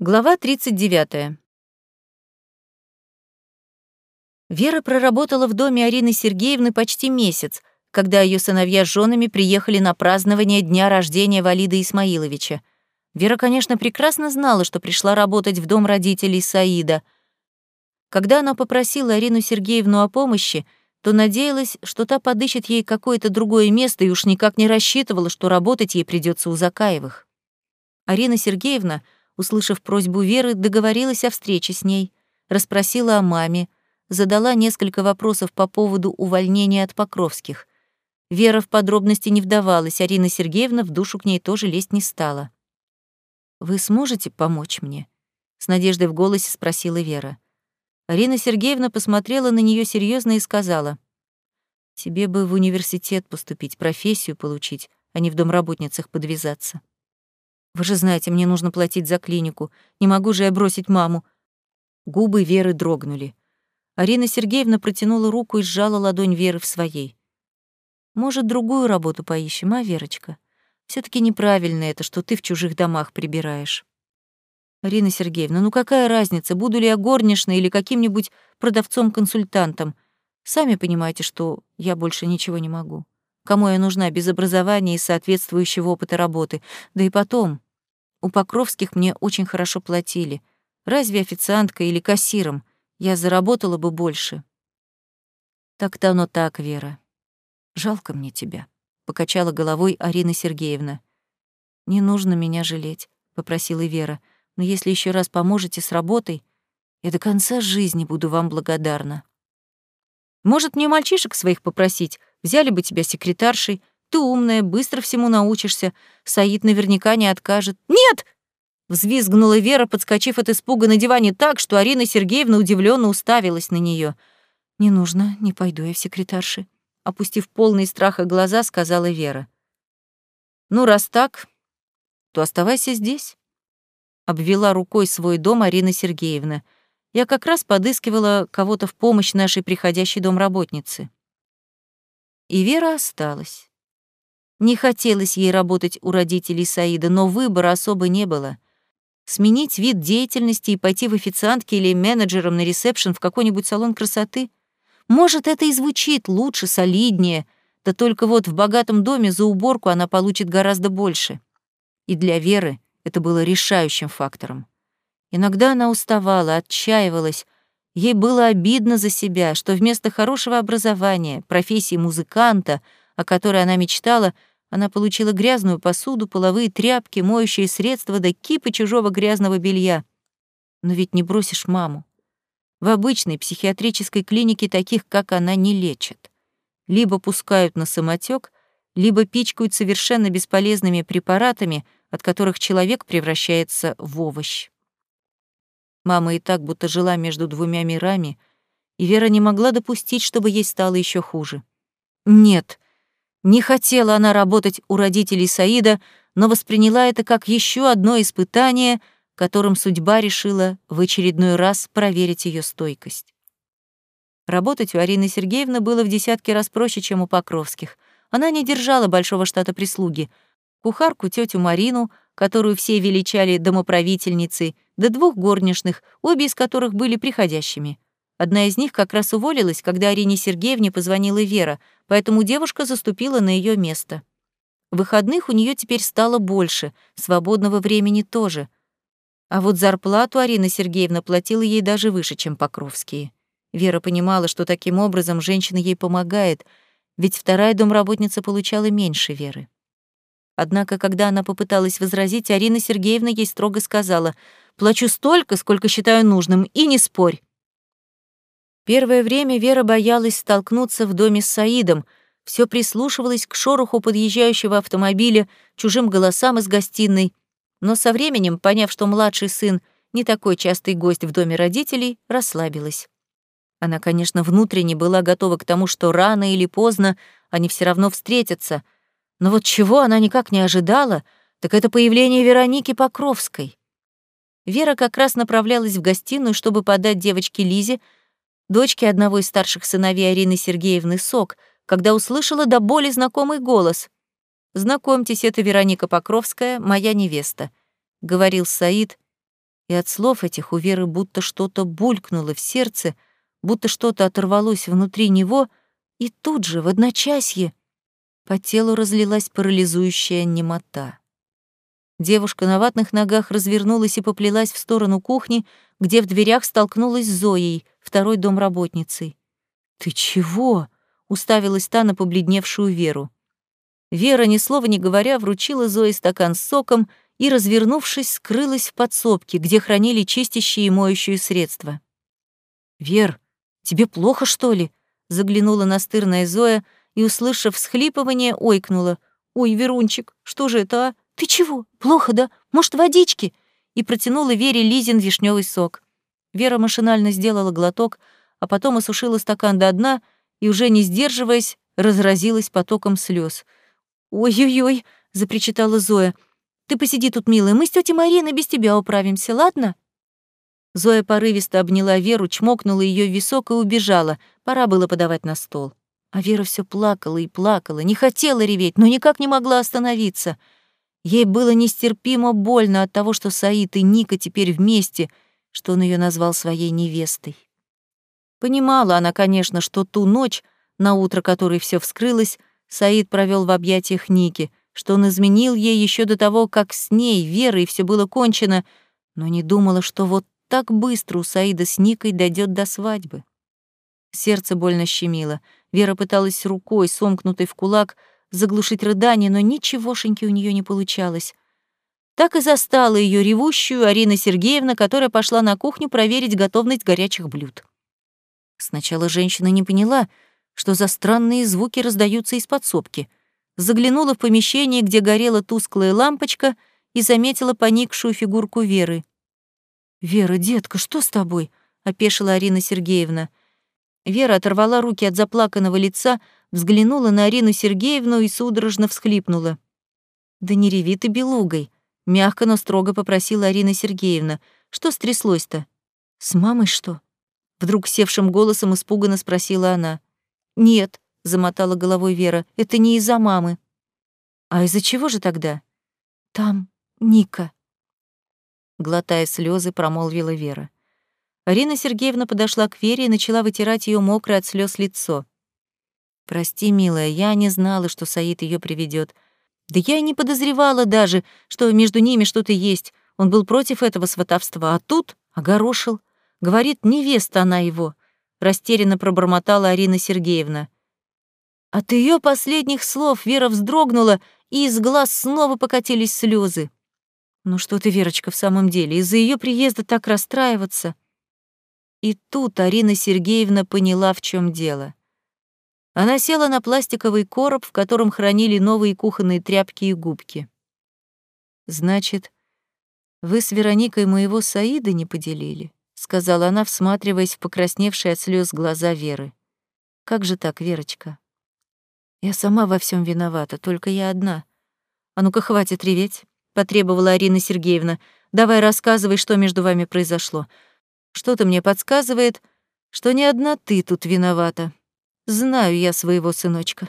Глава 39. Вера проработала в доме Арины Сергеевны почти месяц, когда ее сыновья с женами приехали на празднование дня рождения Валида Исмаиловича. Вера, конечно, прекрасно знала, что пришла работать в дом родителей Саида. Когда она попросила Арину Сергеевну о помощи, то надеялась, что та подыщет ей какое-то другое место и уж никак не рассчитывала, что работать ей придется у Закаевых. Арина Сергеевна — услышав просьбу Веры, договорилась о встрече с ней, расспросила о маме, задала несколько вопросов по поводу увольнения от Покровских. Вера в подробности не вдавалась, Арина Сергеевна в душу к ней тоже лезть не стала. «Вы сможете помочь мне?» — с надеждой в голосе спросила Вера. Арина Сергеевна посмотрела на нее серьезно и сказала, «Тебе бы в университет поступить, профессию получить, а не в домработницах подвязаться». Вы же знаете, мне нужно платить за клинику. Не могу же я бросить маму. Губы Веры дрогнули. Арина Сергеевна протянула руку и сжала ладонь Веры в своей. Может, другую работу поищем, а, Верочка? все таки неправильно это, что ты в чужих домах прибираешь. Арина Сергеевна, ну какая разница, буду ли я горничной или каким-нибудь продавцом-консультантом? Сами понимаете, что я больше ничего не могу. Кому я нужна без образования и соответствующего опыта работы? Да и потом, у Покровских мне очень хорошо платили. Разве официанткой или кассиром? Я заработала бы больше. Так-то оно так, Вера. Жалко мне тебя, покачала головой Арина Сергеевна. Не нужно меня жалеть, попросила Вера. Но если еще раз поможете с работой, я до конца жизни буду вам благодарна. Может, мне мальчишек своих попросить? Взяли бы тебя секретаршей, ты умная, быстро всему научишься. Саид наверняка не откажет. Нет! Взвизгнула Вера, подскочив от испуга на диване так, что Арина Сергеевна удивленно уставилась на нее. «Не нужно, не пойду я в секретарши», — опустив полные страха глаза, сказала Вера. «Ну, раз так, то оставайся здесь», — обвела рукой свой дом Арина Сергеевна. «Я как раз подыскивала кого-то в помощь нашей приходящей домработнице». И Вера осталась. Не хотелось ей работать у родителей Саида, но выбора особо не было. Сменить вид деятельности и пойти в официантки или менеджером на ресепшн в какой-нибудь салон красоты? Может, это и звучит лучше, солиднее, да только вот в богатом доме за уборку она получит гораздо больше. И для Веры это было решающим фактором. Иногда она уставала, отчаивалась, Ей было обидно за себя, что вместо хорошего образования, профессии музыканта, о которой она мечтала, она получила грязную посуду, половые тряпки, моющие средства да кипы чужого грязного белья. Но ведь не бросишь маму. В обычной психиатрической клинике таких, как она, не лечат. Либо пускают на самотек, либо пичкают совершенно бесполезными препаратами, от которых человек превращается в овощ. Мама и так будто жила между двумя мирами, и Вера не могла допустить, чтобы ей стало еще хуже. Нет, не хотела она работать у родителей Саида, но восприняла это как еще одно испытание, которым судьба решила в очередной раз проверить ее стойкость. Работать у Арины Сергеевны было в десятки раз проще, чем у Покровских. Она не держала большого штата прислуги. Кухарку тетю Марину, которую все величали домоправительницей, до двух горничных, обе из которых были приходящими. Одна из них как раз уволилась, когда Арине Сергеевне позвонила Вера, поэтому девушка заступила на ее место. Выходных у нее теперь стало больше, свободного времени тоже. А вот зарплату Арина Сергеевна платила ей даже выше, чем Покровские. Вера понимала, что таким образом женщина ей помогает, ведь вторая домработница получала меньше Веры. Однако, когда она попыталась возразить, Арина Сергеевна ей строго сказала «Плачу столько, сколько считаю нужным, и не спорь». Первое время Вера боялась столкнуться в доме с Саидом, все прислушивалась к шороху подъезжающего автомобиля, чужим голосам из гостиной, но со временем, поняв, что младший сын не такой частый гость в доме родителей, расслабилась. Она, конечно, внутренне была готова к тому, что рано или поздно они все равно встретятся, но вот чего она никак не ожидала, так это появление Вероники Покровской. Вера как раз направлялась в гостиную, чтобы подать девочке Лизе дочке одного из старших сыновей Арины Сергеевны, сок, когда услышала до боли знакомый голос. «Знакомьтесь, это Вероника Покровская, моя невеста», — говорил Саид, И от слов этих у Веры будто что-то булькнуло в сердце, будто что-то оторвалось внутри него, и тут же, в одночасье, по телу разлилась парализующая немота. Девушка на ватных ногах развернулась и поплелась в сторону кухни, где в дверях столкнулась с Зоей, второй домработницей. «Ты чего?» — уставилась та на побледневшую Веру. Вера, ни слова не говоря, вручила Зое стакан с соком и, развернувшись, скрылась в подсобке, где хранили чистящие и моющие средства. «Вер, тебе плохо, что ли?» — заглянула настырная Зоя и, услышав всхлипывание, ойкнула. «Ой, Верунчик, что же это, а? Ты чего? Плохо, да? Может, водички?» И протянула Вере Лизин вишневый сок. Вера машинально сделала глоток, а потом осушила стакан до дна и, уже не сдерживаясь, разразилась потоком слез. «Ой-ой-ой», — запричитала Зоя, — ты посиди тут, милая, мы с тетей Мариной без тебя управимся, ладно?» Зоя порывисто обняла Веру, чмокнула ее в висок и убежала. Пора было подавать на стол. А Вера все плакала и плакала, не хотела реветь, но никак не могла остановиться. Ей было нестерпимо больно от того, что Саид и Ника теперь вместе, что он ее назвал своей невестой. Понимала она, конечно, что ту ночь, на утро которой все вскрылось, Саид провел в объятиях Ники, что он изменил ей еще до того, как с ней, Верой, все было кончено, но не думала, что вот так быстро у Саида с Никой дойдет до свадьбы. Сердце больно щемило. Вера пыталась рукой, сомкнутой в кулак, заглушить рыдание, но ничегошеньки у нее не получалось. Так и застала ее ревущую Арина Сергеевна, которая пошла на кухню проверить готовность горячих блюд. Сначала женщина не поняла, что за странные звуки раздаются из подсобки — заглянула в помещение, где горела тусклая лампочка, и заметила поникшую фигурку Веры. «Вера, детка, что с тобой?» — опешила Арина Сергеевна. Вера оторвала руки от заплаканного лица, взглянула на Арину Сергеевну и судорожно всхлипнула. «Да не реви ты белугой», — мягко, но строго попросила Арина Сергеевна. «Что стряслось-то?» «С мамой что?» Вдруг севшим голосом испуганно спросила она. «Нет», замотала головой Вера. Это не из-за мамы. А из-за чего же тогда? Там Ника. Глотая слезы, промолвила Вера. Арина Сергеевна подошла к Вере и начала вытирать ее мокрое от слез лицо. «Прости, милая, я не знала, что Саид ее приведет. Да я и не подозревала даже, что между ними что-то есть. Он был против этого сватовства, а тут огорошил. Говорит, невеста она его. Растерянно пробормотала Арина Сергеевна. От ее последних слов Вера вздрогнула, и из глаз снова покатились слезы. Ну что ты, Верочка, в самом деле, из-за ее приезда так расстраиваться? И тут Арина Сергеевна поняла, в чем дело. Она села на пластиковый короб, в котором хранили новые кухонные тряпки и губки. «Значит, вы с Вероникой моего Саида не поделили?» — сказала она, всматриваясь в покрасневшие от слез глаза Веры. «Как же так, Верочка?» Я сама во всем виновата, только я одна. А ну-ка, хватит реветь, потребовала Арина Сергеевна. Давай рассказывай, что между вами произошло. Что-то мне подсказывает, что не одна ты тут виновата. Знаю я своего сыночка.